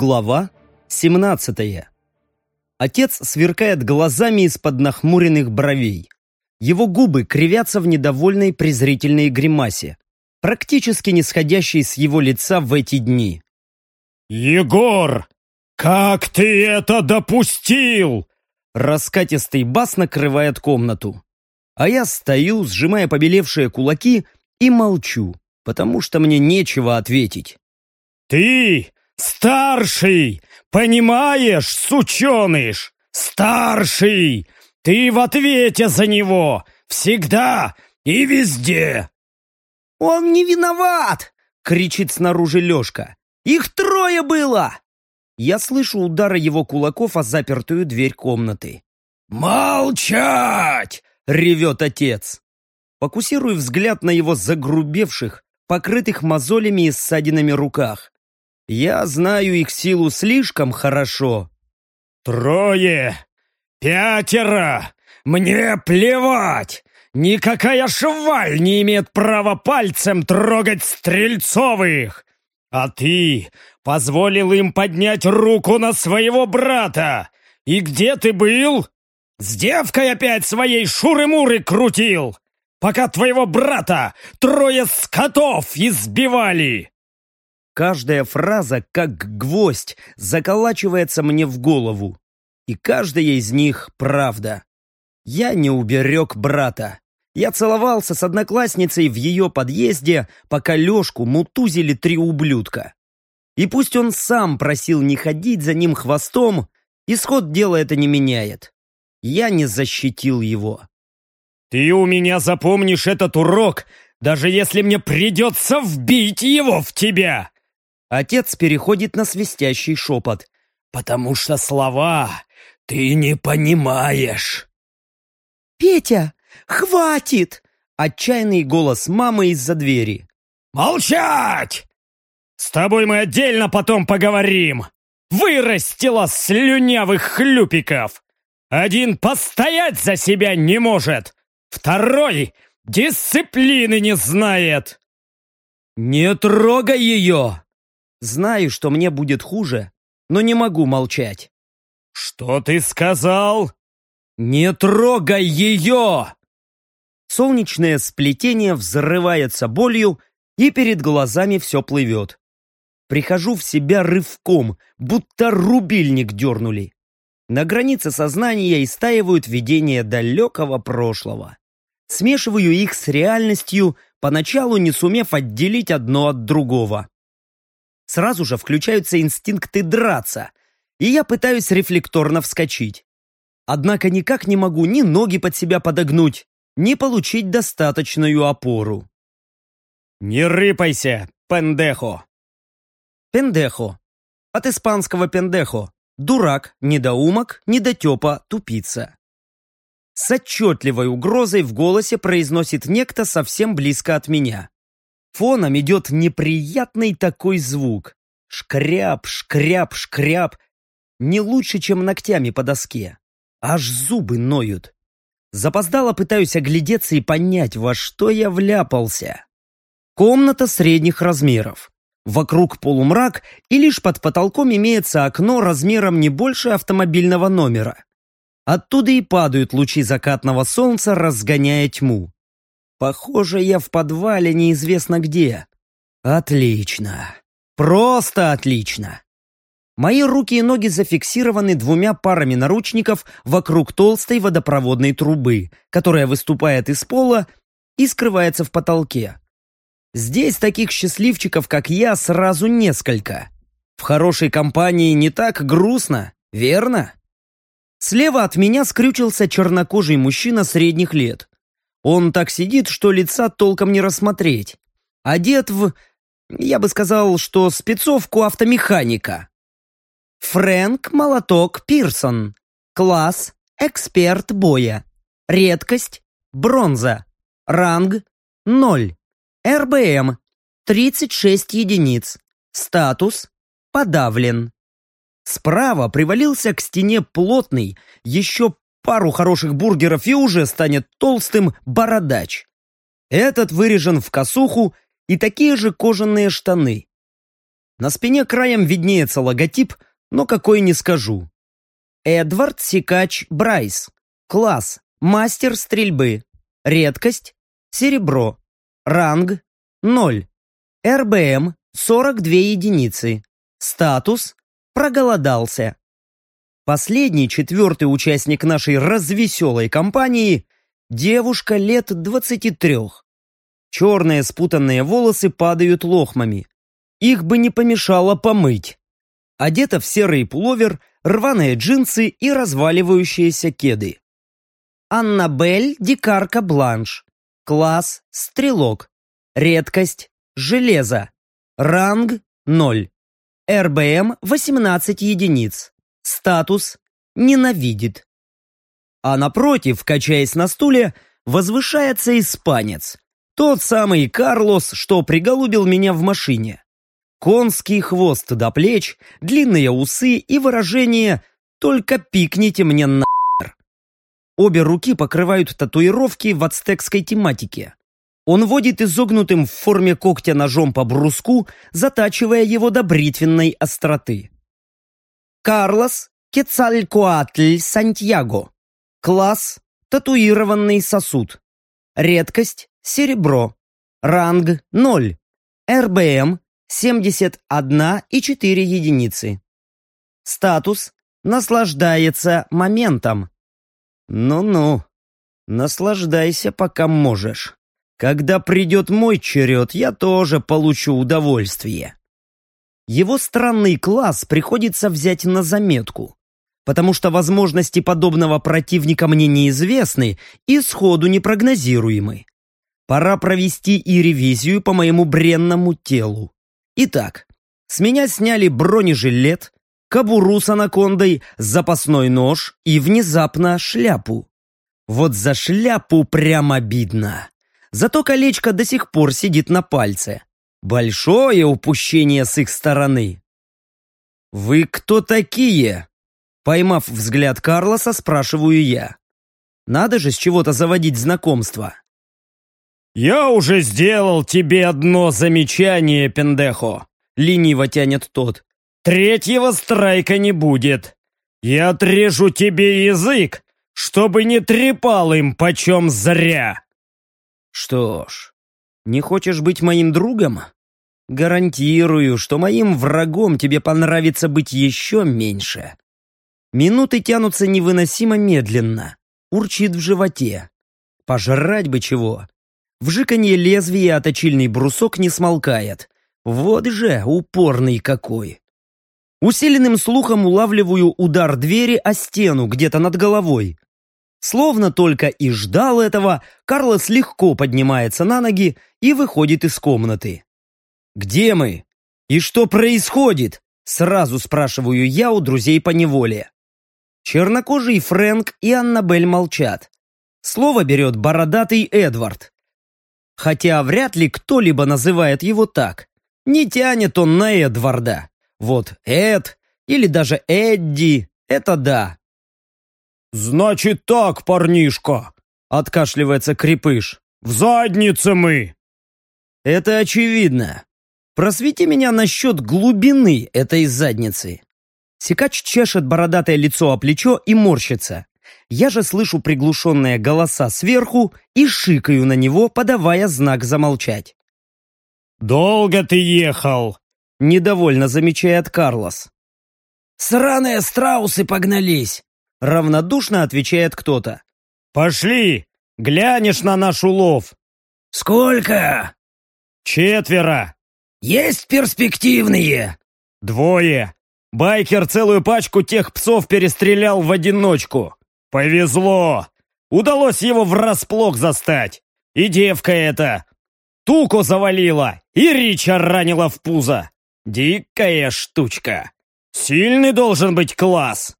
Глава 17 Отец сверкает глазами из-под нахмуренных бровей. Его губы кривятся в недовольной презрительной гримасе, практически не сходящей с его лица в эти дни. «Егор, как ты это допустил?» Раскатистый бас накрывает комнату. А я стою, сжимая побелевшие кулаки, и молчу, потому что мне нечего ответить. «Ты старший, понимаешь, сученыш? Старший! Ты в ответе за него! Всегда и везде!» «Он не виноват!» — кричит снаружи Лешка. «Их трое было!» Я слышу удары его кулаков о запертую дверь комнаты. «Молчать!» — ревет отец. Фокусирую взгляд на его загрубевших, покрытых мозолями и ссадинами руках. Я знаю их силу слишком хорошо. «Трое! Пятеро! Мне плевать! Никакая шваль не имеет права пальцем трогать Стрельцовых! А ты позволил им поднять руку на своего брата! И где ты был? С девкой опять своей шуры-муры крутил! Пока твоего брата трое скотов избивали!» Каждая фраза, как гвоздь, заколачивается мне в голову. И каждая из них правда. Я не уберег брата. Я целовался с одноклассницей в ее подъезде, пока Лешку мутузили три ублюдка. И пусть он сам просил не ходить за ним хвостом, исход дела это не меняет. Я не защитил его. «Ты у меня запомнишь этот урок, даже если мне придется вбить его в тебя!» Отец переходит на свистящий шепот. «Потому что слова ты не понимаешь!» «Петя, хватит!» Отчаянный голос мамы из-за двери. «Молчать! С тобой мы отдельно потом поговорим! Вырастила слюнявых хлюпиков! Один постоять за себя не может, второй дисциплины не знает!» «Не трогай ее!» Знаю, что мне будет хуже, но не могу молчать. «Что ты сказал?» «Не трогай ее!» Солнечное сплетение взрывается болью, и перед глазами все плывет. Прихожу в себя рывком, будто рубильник дернули. На границе сознания истаивают видения далекого прошлого. Смешиваю их с реальностью, поначалу не сумев отделить одно от другого. Сразу же включаются инстинкты драться, и я пытаюсь рефлекторно вскочить. Однако никак не могу ни ноги под себя подогнуть, ни получить достаточную опору. «Не рыпайся, пендехо!» Пендехо. От испанского пендехо. Дурак, недоумок, недотепа, тупица. С отчетливой угрозой в голосе произносит некто совсем близко от меня. Фоном идет неприятный такой звук. Шкряп, шкряп, шкряп. Не лучше, чем ногтями по доске. Аж зубы ноют. Запоздало пытаюсь оглядеться и понять, во что я вляпался. Комната средних размеров. Вокруг полумрак, и лишь под потолком имеется окно размером не больше автомобильного номера. Оттуда и падают лучи закатного солнца, разгоняя тьму. Похоже, я в подвале неизвестно где. Отлично. Просто отлично. Мои руки и ноги зафиксированы двумя парами наручников вокруг толстой водопроводной трубы, которая выступает из пола и скрывается в потолке. Здесь таких счастливчиков, как я, сразу несколько. В хорошей компании не так грустно, верно? Слева от меня скрючился чернокожий мужчина средних лет. Он так сидит, что лица толком не рассмотреть. Одет в... Я бы сказал, что спецовку автомеханика. Фрэнк Молоток Пирсон. Класс Эксперт боя. Редкость Бронза. Ранг 0. РБМ 36 единиц. Статус подавлен. Справа привалился к стене плотный, еще пару хороших бургеров и уже станет толстым бородач. Этот вырежен в косуху и такие же кожаные штаны. На спине краем виднеется логотип, но какой не скажу. Эдвард Сикач Брайс. Класс. Мастер стрельбы. Редкость. Серебро. Ранг. 0. РБМ 42 единицы. Статус проголодался. Последний, четвертый участник нашей развеселой компании – девушка лет 23. Черные спутанные волосы падают лохмами. Их бы не помешало помыть. Одета в серый пуловер, рваные джинсы и разваливающиеся кеды. Аннабель Дикарка Бланш. Класс – стрелок. Редкость – железо. Ранг – 0. РБМ 18 единиц. Статус – ненавидит. А напротив, качаясь на стуле, возвышается испанец. Тот самый Карлос, что приголубил меня в машине. Конский хвост до плеч, длинные усы и выражение «Только пикните мне на Обе руки покрывают татуировки в ацтекской тематике. Он водит изогнутым в форме когтя ножом по бруску, затачивая его до бритвенной остроты. Карлос Кецалькоатль Сантьяго. Класс – татуированный сосуд. Редкость – серебро. Ранг – 0. РБМ – 71 и 4 единицы. Статус – наслаждается моментом. Ну-ну, наслаждайся, пока можешь. Когда придет мой черед, я тоже получу удовольствие. Его странный класс приходится взять на заметку, потому что возможности подобного противника мне неизвестны и сходу непрогнозируемы. Пора провести и ревизию по моему бренному телу. Итак, с меня сняли бронежилет, кобуру с анакондой, запасной нож и внезапно шляпу. Вот за шляпу прям обидно. Зато колечко до сих пор сидит на пальце. Большое упущение с их стороны. «Вы кто такие?» Поймав взгляд Карлоса, спрашиваю я. Надо же с чего-то заводить знакомство. «Я уже сделал тебе одно замечание, пендехо!» Лениво тянет тот. «Третьего страйка не будет. Я отрежу тебе язык, чтобы не трепал им почем зря!» Что ж, не хочешь быть моим другом? Гарантирую, что моим врагом тебе понравится быть еще меньше. Минуты тянутся невыносимо медленно. Урчит в животе. Пожрать бы чего. Вжиканье лезвия, а точильный брусок не смолкает. Вот же упорный какой. Усиленным слухом улавливаю удар двери о стену где-то над головой. Словно только и ждал этого, Карлос легко поднимается на ноги и выходит из комнаты. «Где мы? И что происходит?» Сразу спрашиваю я у друзей по неволе. Чернокожий Фрэнк и Аннабель молчат. Слово берет бородатый Эдвард. Хотя вряд ли кто-либо называет его так. Не тянет он на Эдварда. Вот Эд или даже Эдди – это да. «Значит так, парнишка!» — откашливается Крепыш. «В заднице мы!» «Это очевидно. Просвети меня насчет глубины этой задницы». Секач чешет бородатое лицо о плечо и морщится. Я же слышу приглушенные голоса сверху и шикаю на него, подавая знак замолчать. «Долго ты ехал?» — недовольно замечает Карлос. «Сраные страусы погнались!» Равнодушно отвечает кто-то. «Пошли! Глянешь на наш улов!» «Сколько?» «Четверо!» «Есть перспективные?» «Двое! Байкер целую пачку тех псов перестрелял в одиночку! Повезло! Удалось его врасплох застать! И девка эта! Туку завалила и Рича ранила в пузо! Дикая штучка! Сильный должен быть класс!»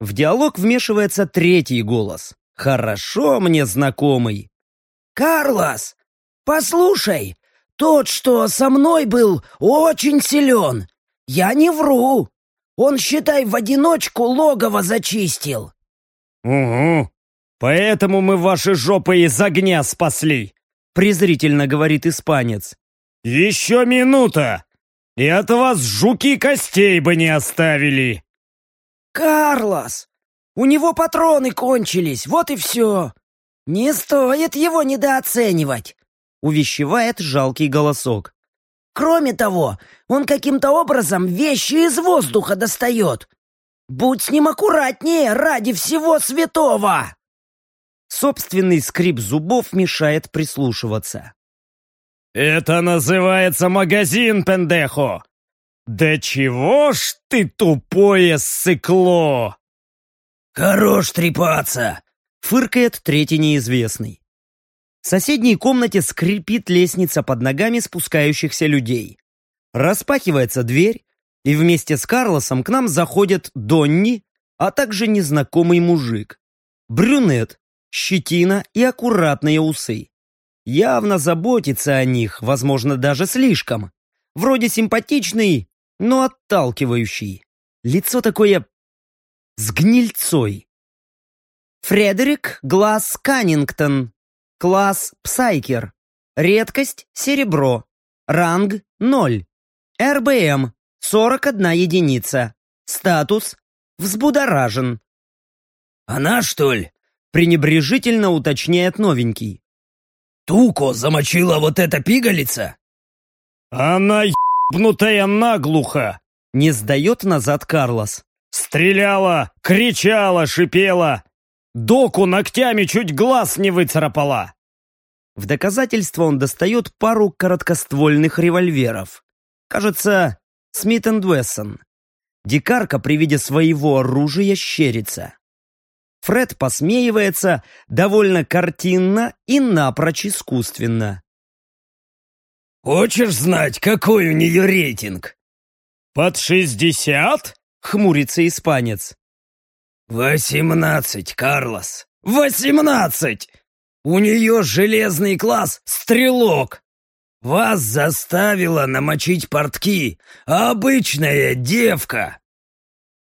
В диалог вмешивается третий голос. Хорошо мне знакомый. «Карлос, послушай, тот, что со мной был, очень силен. Я не вру. Он, считай, в одиночку логово зачистил». «Угу. Поэтому мы ваши жопы из огня спасли», презрительно говорит испанец. «Еще минута! и от вас жуки костей бы не оставили!» «Карлос! У него патроны кончились, вот и все! Не стоит его недооценивать!» — увещевает жалкий голосок. «Кроме того, он каким-то образом вещи из воздуха достает. Будь с ним аккуратнее ради всего святого!» Собственный скрип зубов мешает прислушиваться. «Это называется магазин, пендехо! Да чего ж ты тупое сыкло!» «Хорош трепаться!» — фыркает третий неизвестный. В соседней комнате скрипит лестница под ногами спускающихся людей. Распахивается дверь, и вместе с Карлосом к нам заходят Донни, а также незнакомый мужик. Брюнет, щетина и аккуратные усы. Явно заботится о них, возможно, даже слишком. Вроде симпатичный, но отталкивающий. Лицо такое с гнильцой. Фредерик Глаз Каннингтон. Класс Псайкер. Редкость серебро. Ранг 0. РБМ 41 единица. Статус взбудоражен. «Она, что ли?» пренебрежительно уточняет новенький. «Туко замочила вот эта пигалица?» «Она ебнутая наглухо!» Не сдает назад Карлос. «Стреляла, кричала, шипела. Доку ногтями чуть глаз не выцарапала!» В доказательство он достает пару короткоствольных револьверов. Кажется, Смит энд Вессон. Дикарка при виде своего оружия щерится. Фред посмеивается довольно картинно и напрочь искусственно. «Хочешь знать, какой у нее рейтинг?» «Под шестьдесят?» — хмурится испанец. «Восемнадцать, Карлос! Восемнадцать! У нее железный класс «Стрелок». Вас заставила намочить портки, обычная девка!»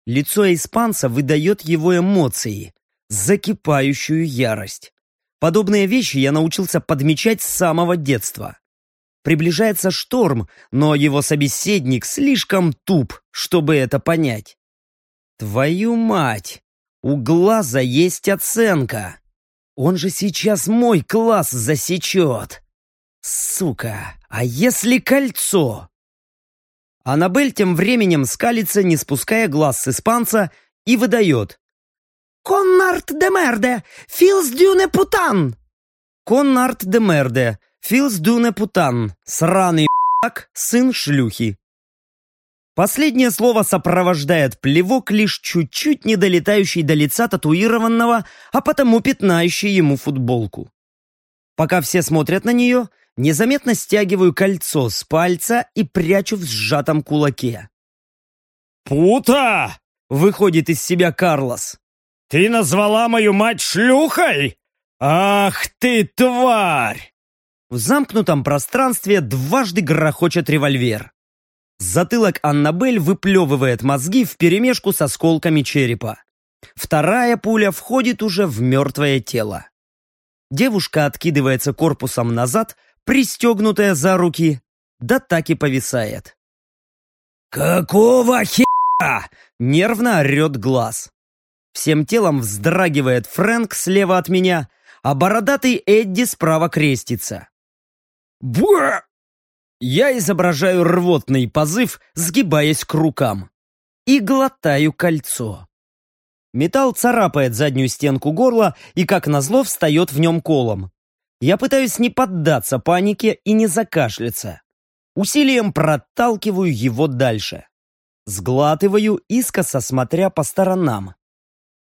Лицо испанца выдает его эмоции закипающую ярость. Подобные вещи я научился подмечать с самого детства. Приближается шторм, но его собеседник слишком туп, чтобы это понять. Твою мать! У глаза есть оценка. Он же сейчас мой класс засечет. Сука, а если кольцо? Аннабель тем временем скалится, не спуская глаз с испанца, и выдает. «Коннард де Мерде! Филс дюне путан!» «Коннард де Мерде! Филс дюне путан! Сраный так, сын шлюхи!» Последнее слово сопровождает плевок, лишь чуть-чуть не долетающий до лица татуированного, а потому пятнающий ему футболку. Пока все смотрят на нее, незаметно стягиваю кольцо с пальца и прячу в сжатом кулаке. «Пута!» — выходит из себя Карлос. «Ты назвала мою мать шлюхой? Ах ты, тварь!» В замкнутом пространстве дважды грохочет револьвер. Затылок Аннабель выплевывает мозги вперемешку с осколками черепа. Вторая пуля входит уже в мертвое тело. Девушка откидывается корпусом назад, пристегнутая за руки, да так и повисает. «Какого хера?» — нервно орет глаз. Всем телом вздрагивает Фрэнк слева от меня, а бородатый Эдди справа крестится. Буа! Я изображаю рвотный позыв, сгибаясь к рукам. И глотаю кольцо. Металл царапает заднюю стенку горла и, как назло, встает в нем колом. Я пытаюсь не поддаться панике и не закашляться. Усилием проталкиваю его дальше. Сглатываю, искоса смотря по сторонам.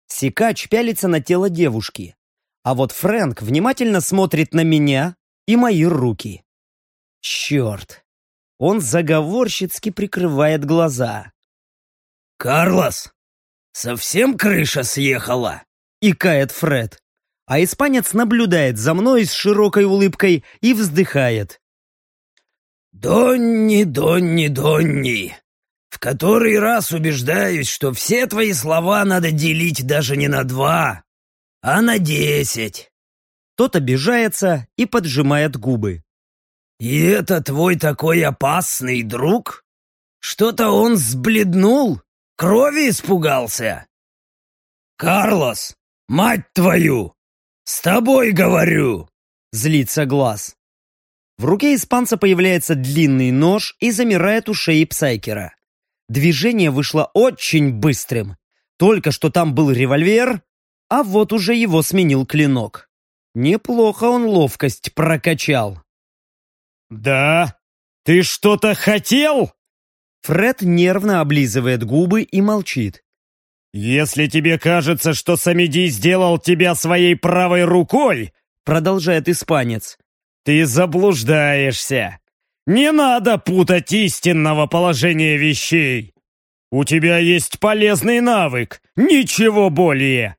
Сикач пялится на тело девушки. А вот Фрэнк внимательно смотрит на меня и мои руки. Черт! Он заговорщицки прикрывает глаза. «Карлос, совсем крыша съехала?» — икает Фред. А испанец наблюдает за мной с широкой улыбкой и вздыхает. «Донни, Донни, Донни! В который раз убеждаюсь, что все твои слова надо делить даже не на два, а на десять. Тот обижается и поджимает губы. «И это твой такой опасный друг?» Что-то он сбледнул, крови испугался. «Карлос, мать твою! С тобой говорю!» Злится глаз. В руке испанца появляется длинный нож и замирает у шеи Псайкера. Движение вышло очень быстрым. Только что там был револьвер, а вот уже его сменил клинок. Неплохо он ловкость прокачал. «Да? Ты что-то хотел?» Фред нервно облизывает губы и молчит. «Если тебе кажется, что Самиди сделал тебя своей правой рукой, продолжает испанец, ты заблуждаешься. Не надо путать истинного положения вещей. У тебя есть полезный навык, ничего более.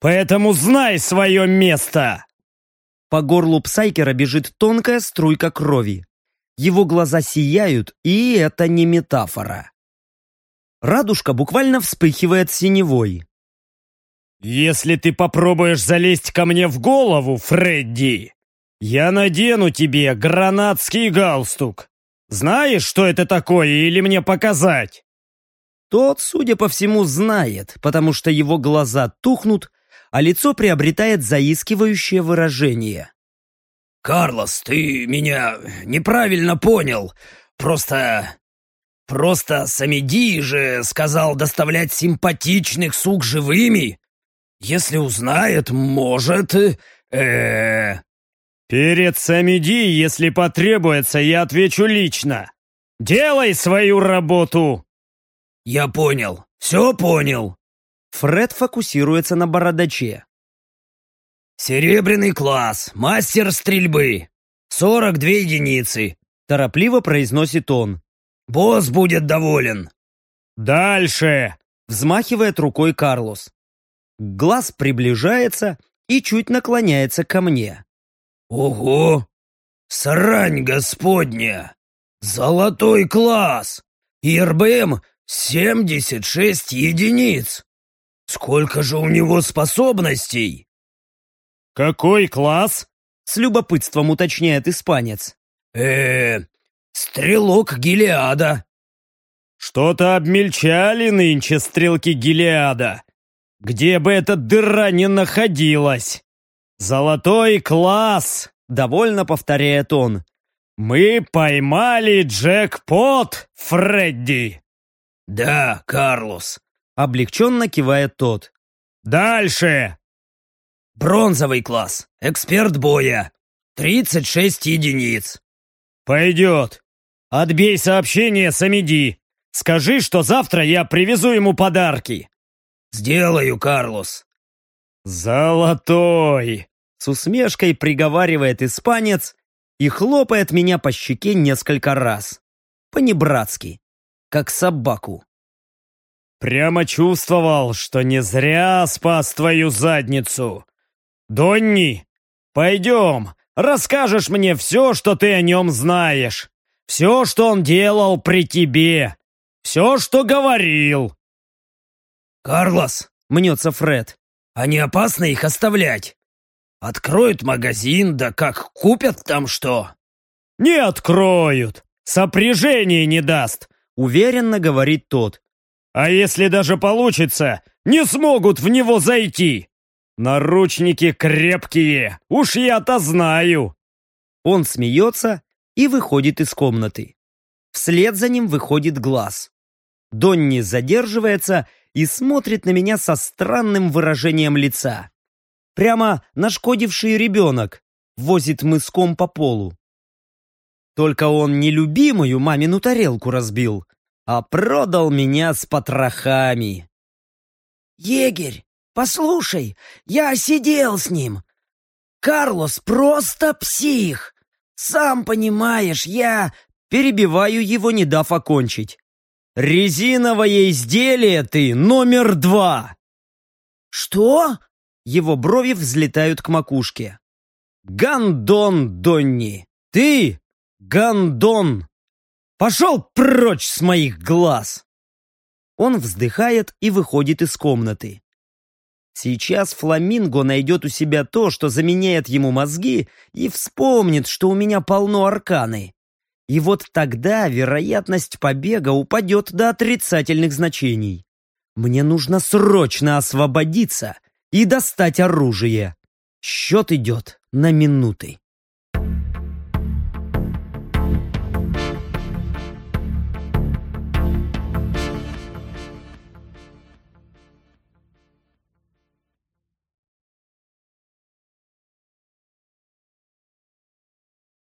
Поэтому знай свое место. По горлу Псайкера бежит тонкая струйка крови. Его глаза сияют, и это не метафора. Радужка буквально вспыхивает синевой. «Если ты попробуешь залезть ко мне в голову, Фредди, я надену тебе гранатский галстук. Знаешь, что это такое, или мне показать?» Тот, судя по всему, знает, потому что его глаза тухнут, а лицо приобретает заискивающее выражение. «Карлос, ты меня неправильно понял. Просто... просто Самеди же сказал доставлять симпатичных сук живыми. Если узнает, может... э, -э «Перед Самеди, если потребуется, я отвечу лично. Делай свою работу!» «Я понял. Все понял. Фред фокусируется на бородаче. «Серебряный класс, мастер стрельбы. 42 единицы», — торопливо произносит он. «Босс будет доволен». «Дальше!» — взмахивает рукой Карлос. Глаз приближается и чуть наклоняется ко мне. «Ого! Срань господня! Золотой класс! ИРБМ 76 единиц! Сколько же у него способностей? Какой класс? С любопытством уточняет испанец. э, -э стрелок Гелиада. Что-то обмельчали нынче стрелки Гелиада. Где бы эта дыра ни находилась. Золотой класс, довольно повторяет он. Мы поймали джекпот, Фредди. Да, Карлос, Облегченно кивает тот. «Дальше!» «Бронзовый класс. Эксперт боя. 36 единиц». «Пойдет. Отбей сообщение Самиди. Скажи, что завтра я привезу ему подарки». «Сделаю, Карлос». «Золотой!» С усмешкой приговаривает испанец и хлопает меня по щеке несколько раз. По-небратски, как собаку. Прямо чувствовал, что не зря спас твою задницу. Донни, пойдем, расскажешь мне все, что ты о нем знаешь. Все, что он делал при тебе. Все, что говорил. «Карлос!» — мнется Фред. «А не опасно их оставлять? Откроют магазин, да как купят там что?» «Не откроют! Сопряжение не даст!» — уверенно говорит тот. А если даже получится, не смогут в него зайти. Наручники крепкие, уж я-то знаю. Он смеется и выходит из комнаты. Вслед за ним выходит глаз. Донни задерживается и смотрит на меня со странным выражением лица. Прямо нашкодивший ребенок возит мыском по полу. Только он не любимую мамину тарелку разбил, а продал меня с потрохами. «Егерь, послушай, я сидел с ним. Карлос просто псих. Сам понимаешь, я...» Перебиваю его, не дав окончить. «Резиновое изделие ты номер два!» «Что?» Его брови взлетают к макушке. «Гандон, Донни! Ты гандон!» Пошел прочь с моих глаз!» Он вздыхает и выходит из комнаты. Сейчас Фламинго найдет у себя то, что заменяет ему мозги, и вспомнит, что у меня полно арканы. И вот тогда вероятность побега упадет до отрицательных значений. Мне нужно срочно освободиться и достать оружие. Счет идет на минуты.